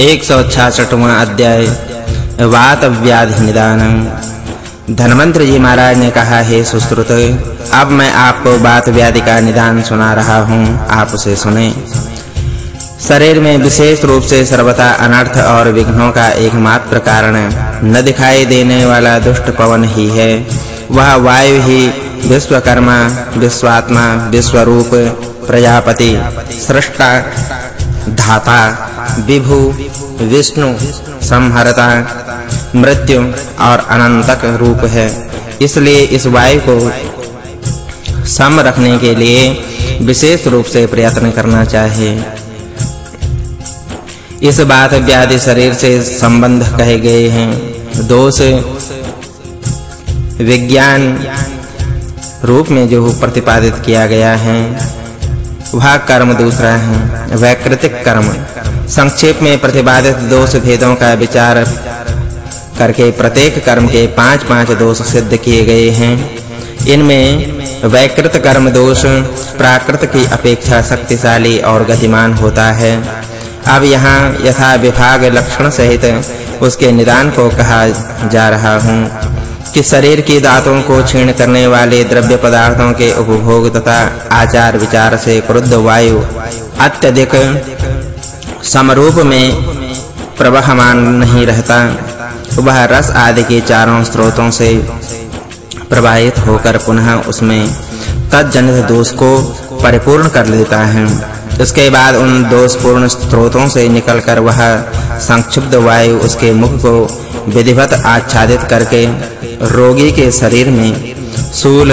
166वां अध्याय वात व्याधि निदान धनवंतर जी महाराज ने कहा, है सुश्रुत, अब मैं आपको वात व्याधि का निदान सुना रहा हूँ आप उसे सुने। शरीर में विशेष रूप से सर्वथा अनर्थ और विघ्नों का एकमात्र कारण न दिखाई देने वाला दुष्ट पवन ही है। वह वायु ही विश्वकर्मा, विश्वात्मा, विश्वरूप, प्रजापति, सृष्टा धाता, विभु, विष्णु, संहरता, मृत्यु और अनंतक रूप है। इसलिए इस वायु को सम रखने के लिए विशेष रूप से प्रयत्न करना चाहिए। इस बात व्याधि शरीर से संबंध कहे गए हैं। दोष, विज्ञान रूप में जो प्रतिपादित किया गया है वह कर्म दूसरा है वैकृतिक कर्म। संक्षेप में प्रतिपादित दोष भेदों का विचार करके प्रत्येक कर्म के पांच-पांच दोष सिद्ध किए गए हैं। इनमें वैकृत कर्म दोष प्राकृत की अपेक्षा शक्तिशाली और गतिमान होता है। अब यहाँ यथा विभाग लक्षण सहित उसके निदान को कहा जा रहा हूँ। कि शरीर की दांतों को छीण करने वाले द्रव्य पदार्थों के उपभोग तथा आचार विचार से क्रुद्ध वायु अत्यधिक समरूप में प्रवहमान नहीं रहता। वह रस आदि के चारों स्रोतों से प्रवाहित होकर पुनः उसमें तज्जनित दोष को परिपूर्ण कर लेता है। इसके बाद उन दोषपूर्ण स्रोतों से निकलकर वह संक्षुब्ध वायु उसके मुख को विधिवत आच्छादित करके रोगी के शरीर में सूल,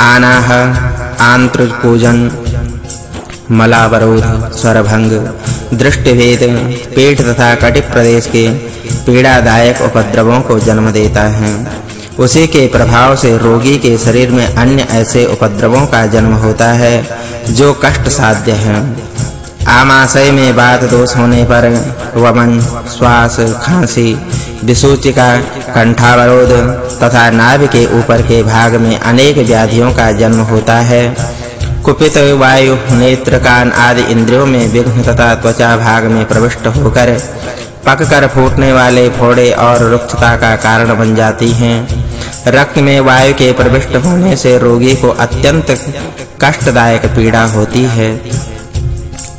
आनाह आंत्र पूजन मलावरोध, स्वरभंग, दृष्टिभेद पेट तथा कटिक प्रदेश के पीड़ादायक उपद्रवों को जन्म देता है। उसी के प्रभाव से रोगी के शरीर में अन्य ऐसे उपद्रवों का जन्म होता है, जो कष्ट साध्य है। आमाशय में बात दोष होने पर वमन, श्वास, खांसी विसूचिका, कंठावरोध तथा नाभि के ऊपर के भाग में अनेक व्याधियों का जन्म होता है। कुपित वायु नेत्र कान आदि इंद्रियों में विघ्न तथा त्वचा भाग में प्रविष्ट होकर पककर फूटने वाले फोड़े और रुक्षता का कारण बन जाती हैं। रक्त में वायु के प्रविष्ट होने से रोगी को अत्यंत कष्टदायक पीड़ा होती है।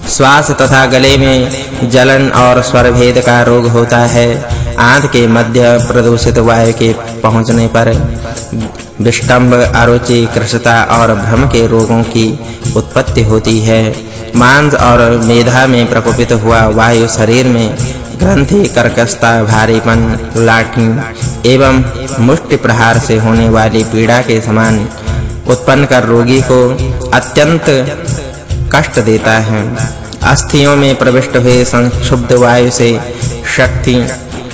श्वास तथा गले में जलन और स्वर भेद का रोग होता है। आंत के मध्य प्रदूषित वायु के पहुँचने पर। विष्टंभ अरुचि कृषता और भ्रम के रोगों की उत्पत्ति होती है। मांस और मेधा में प्रकोपित हुआ वायु शरीर में ग्रंथि, कर्कशता, भारीपन लाठी एवं मुष्टि प्रहार से होने वाली पीड़ा के समान उत्पन्न कर रोगी को अत्यंत कष्ट देता है। अस्थियों में प्रविष्ट हुए संक्षुब्ध वायु से शक्ति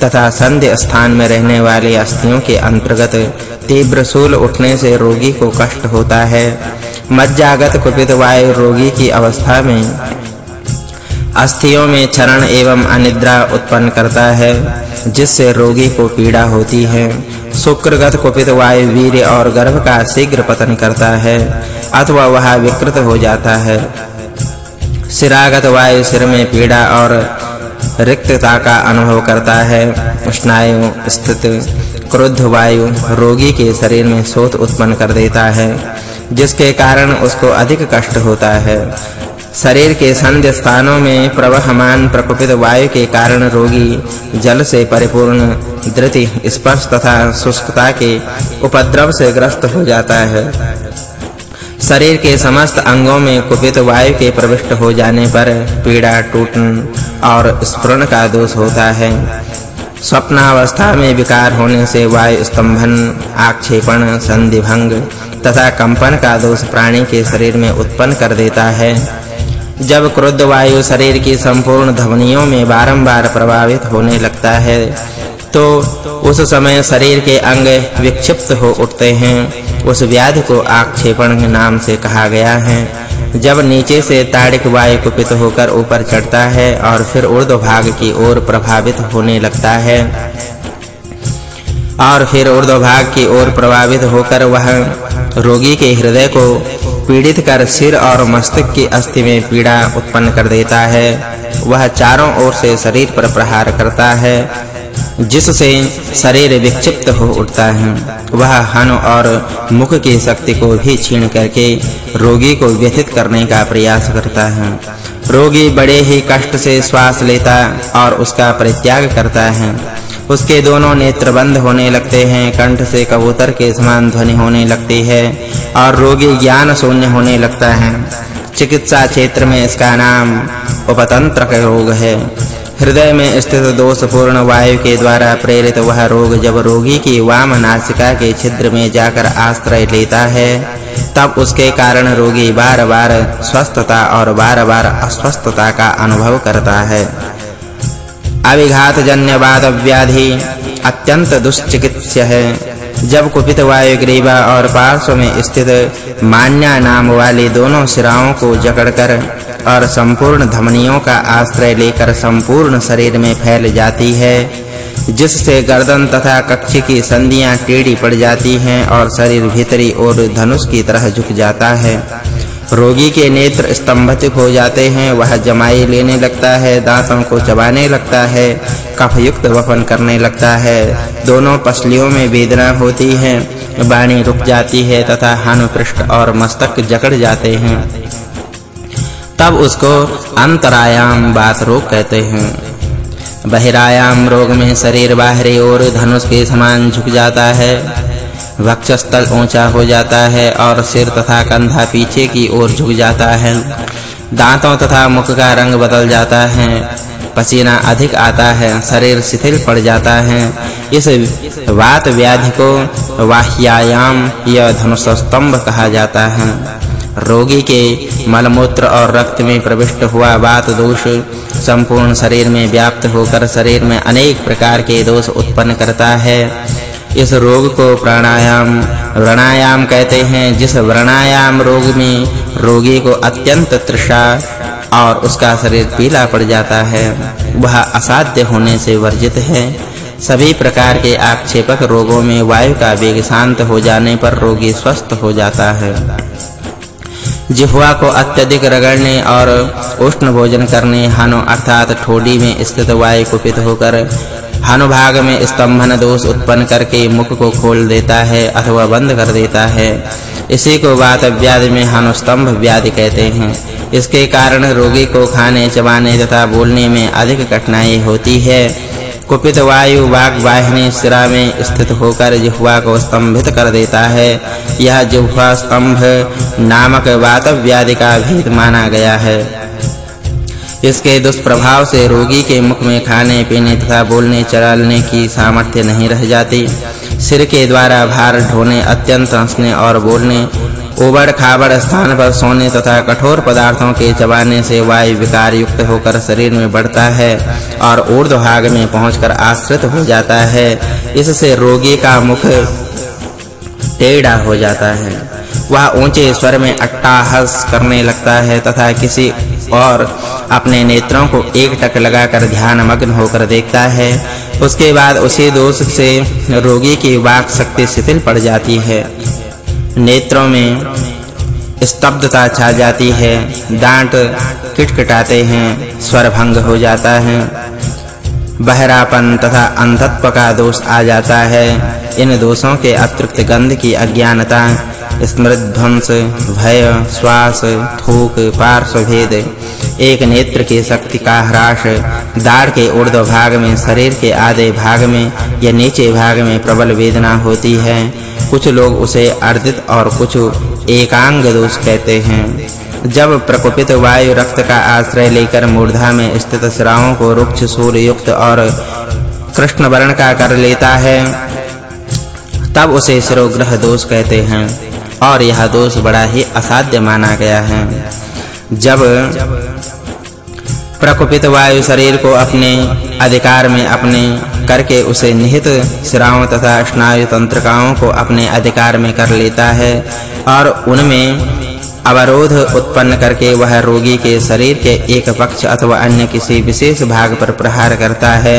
तथा संधि स्थान में रहने वाले अस्थियों के अंतर्गत तीव्र सूल उठने से रोगी को कष्ट होता है। मज्जागत कुपित वायु रोगी की अवस्था में अस्थियों में क्षरण एवं अनिद्रा उत्पन्न करता है, जिससे रोगी को पीड़ा होती है। शुक्रगत कुपित वायु वीर्य और गर्भ का शीघ्र पतन करता है, अथवा वह विकृत हो जाता है। सिरागत वायु सिर में पीड़ा और रिक्तता का अनुभव करता है। स्नायु स्थित क्रोध वायु रोगी के शरीर में शोथ उत्पन्न कर देता है, जिसके कारण उसको अधिक कष्ट होता है। शरीर के संध स्थानों में प्रवहमान प्रकोपित वायु के कारण रोगी जल से परिपूर्ण, धृति, स्पर्श तथा शुष्कता के उपद्रव से ग्रस्त हो जाता है। शरीर के समस्त अंगों में कुपित वायु के प्रविष्ट हो जाने पर पीड़ा टूटन और स्फुरण का दोष होता है। स्वप्नावस्था में विकार होने से वायु स्तंभन, आक्षेपण, संधिभंग तथा कंपन का दोष प्राणी के शरीर में उत्पन्न कर देता है। जब क्रोध वायु शरीर की संपूर्ण ध्वनियों में बारंबार प्रभावित होने लगता है तो उस समय शरीर के अंग विक्षिप्त हो उठते हैं। उस व्याधि को आक्षेपण के नाम से कहा गया है। जब नीचे से ताड़िक वायु कुपित होकर ऊपर चढ़ता है और फिर ऊर्ध्व भाग की ओर प्रभावित होने लगता है, और फिर ऊर्ध्व भाग की ओर प्रभावित होकर वह रोगी के हृदय को पीड़ित कर सिर और मस्तक की अस्थि में पीड़ा उत्पन्न कर देता है। वह चारों ओर से शरीर पर प्रहार करता है। जिससे शरीर विक्षिप्त हो उठता है, वह हन और मुख की शक्ति को भी छीन करके रोगी को व्यथित करने का प्रयास करता है। रोगी बड़े ही कष्ट से श्वास लेता और उसका परित्याग करता है। उसके दोनों नेत्र बंद होने लगते हैं, कंठ से कबूतर के समान ध्वनि होने लगती है और रोगी ज्ञान शून्य होने लगता है। चिकित्सा क्षेत्र में इसका नाम उपतंत्र रोग है। हृदय में स्थित दोष पूर्ण वायु के द्वारा प्रेरित वह रोग जब रोगी की वाम नासिका के छिद्र में जाकर आश्रय लेता है, तब उसके कारण रोगी बार-बार स्वस्थता और बार-बार अस्वस्थता का अनुभव करता है। अविघात जन्य बाद व्याधि अत्यंत दुष्चिकित्स्य है। जब कुपित वायु ग्रीवा और पार्श्व में स्थित मान्या नाम वाली दोनों सिराओं को जकड़कर और संपूर्ण धमनियों का आश्रय लेकर संपूर्ण शरीर में फैल जाती है, जिससे गर्दन तथा कक्ष की संधियाँ टेढ़ी पड़ जाती हैं और शरीर भीतरी ओर धनुष की तरह झुक जाता है। रोगी के नेत्र स्तंभित हो जाते हैं, वह जमाई लेने लगता है, दांतों को चबाने लगता है, कफयुक्त वफन करने लगता है। दोनों पसलियों में वेदना होती है वाणी रुक जाती है तथा हानु पृष्ठ और मस्तक जकड़ जाते हैं। तब उसको अंतरायाम बात रोग कहते हैं। बहिरायाम रोग में शरीर बाहरी ओर धनुष के समान झुक जाता है। वक्षस्थल ऊँचा हो जाता है और सिर तथा कंधा पीछे की ओर झुक जाता है। दांतों तथा मुख का रंग बदल जाता है। पसीना अधिक आता है, शरीर शिथिल पड़ जाता है। इस वात व्याधि को वाह्यायाम या धनुष स्तंभ कहा जाता है। रोगी के मलमूत्र और रक्त में प्रविष्ट हुआ वात दोष संपूर्ण शरीर में व्याप्त होकर शरीर में अनेक प्रकार के दोष उत्पन्न करता है। इस रोग को प्राणायाम, व्रणायाम कहते हैं, जिस व्रणायाम रोग में रोगी को अत्यंत तृषा और उसका शरीर पीला पड़ जाता है, वह असाध्य होने से वर्जित है। सभी प्रकार के आक्षेपक रोगों में वायु का वेग शांत हो जाने पर रोगी स्वस्थ हो जाता है। जिह्वा को अत्यधिक रगड़ने और उष्ण भोजन करने, हानो अर्थात ठोड़ी में स्थित वायु कुपित होकर भाग में स्तंभन दोष उत्पन्न करके मुख को खोल देता है अथवा बंद कर देता है। इसी को वात व्याधि में स्तंभ व्याधि कहते हैं। इसके कारण रोगी को खाने, चबाने तथा बोलने में अधिक कठिनाई होती है। कुपित वायु वाग वाहिनी सिरा में स्थित होकर जिह्वा को स्तंभित कर देता है। यह जिह्वा स्तंभ नामक वात व्याधि का भेद माना गया है। इसके दुष्प्रभाव से रोगी के मुख में खाने, पीने तथा बोलने, चलने की सामर्थ्य नहीं रह जाती। सिर के द्वारा भार ढोने, अत्यंत हंसने और बोलने ओबड़ खाबड़ स्थान पर सोने तथा कठोर पदार्थों के चबाने से वायु विकार युक्त होकर शरीर में बढ़ता है और ऊर्ध्व भाग में पहुंचकर आश्रित हो जाता है। इससे रोगी का मुख टेढ़ा हो जाता है। वह ऊँचे स्वर में अट्टाहस करने लगता है तथा किसी और अपने नेत्रों को एक टक लगाकर ध्यान मग्न होकर देखता है। उसके बाद उसी दोष से रोगी की वाक शक्ति शिथिल पड़ जाती है। नेत्रों में स्तब्धता छा जाती है। दांत किटकिटाते हैं, स्वर भंग हो जाता है। बहरापन तथा अंधत्व का दोष आ जाता है। इन दोषों के अतिरिक्त गंध की अज्ञानता स्मृति ध्वंस भय, श्वास, थूक पार्श्वभेद एक नेत्र की शक्ति का ह्रास, दाढ़ के ऊर्ध्व भाग में, शरीर के आधे भाग में या नीचे भाग में प्रबल वेदना होती है। कुछ लोग उसे अर्जित और कुछ एकांग दोष कहते हैं। जब प्रकोपित वायु रक्त का आश्रय लेकर मूर्धा में स्थित श्रावों को रुक्ष सूर्य युक्त और कृष्ण वर्ण का कर लेता है, तब उसे शिरोग्रह दोष कहते हैं। और यह दोष बड़ा ही असाध्य माना गया है। जब प्रकोपित वायु शरीर को अपने अधिकार में अपने करके उसे निहित सिराओं तथा स्नायु तंत्रिकाओं को अपने अधिकार में कर लेता है और उनमें अवरोध उत्पन्न करके वह रोगी के शरीर के एक पक्ष अथवा अन्य किसी विशेष भाग पर प्रहार करता है,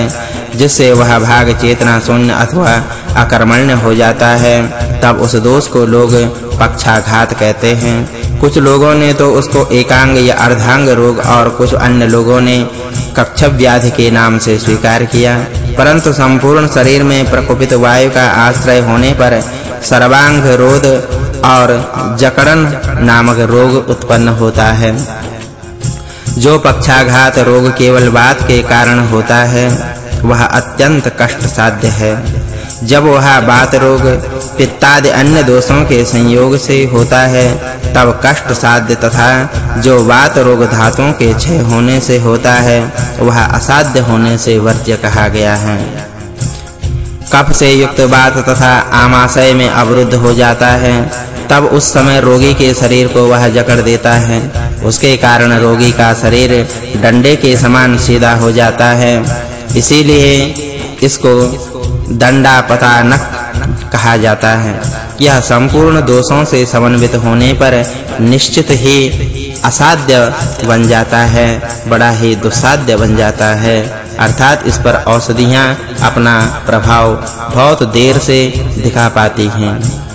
जिससे वह भाग चेतना, शून्य अथवा अकर्मण्य हो जाता है। तब उस दोष को लोग पक्षाघात कहते हैं। कुछ लोगों ने तो उसको एकांग या अर्धांग रोग और कुछ अन्य लोगों ने कक्ष व्याधि के नाम से स्वीकार किया। परंतु संपूर्ण शरीर में प्रकोपित वायु का आश्रय होने पर सर्वांग रोध और जकड़न नामक रोग उत्पन्न होता है। जो पक्षाघात रोग केवल बात के कारण होता है, वह अत्यंत कष्ट साध्य है। जब वह बात रोग पित्तादि अन्य दोषों के संयोग से होता है, तब कष्ट साध्य तथा जो बात रोग धातुओं के क्षय होने से होता है, वह असाध्य होने से वर्ज्य कहा गया है। कफ से युक्त बात तथा आमाशय में अवरुद्ध हो जाता है, तब उस समय रोगी के शरीर को वह जकड़ देता है। उसके कारण रोगी का शरीर डंडे के समान सीधा हो जाता है। इसीलिए इसको दंडापतानक कहा जाता है। यह संपूर्ण दोषों से समन्वित होने पर निश्चित ही असाध्य बन जाता है, बड़ा ही दुस्साध्य बन जाता है। अर्थात इस पर औषधियाँ अपना प्रभाव बहुत देर से दिखा पाती हैं।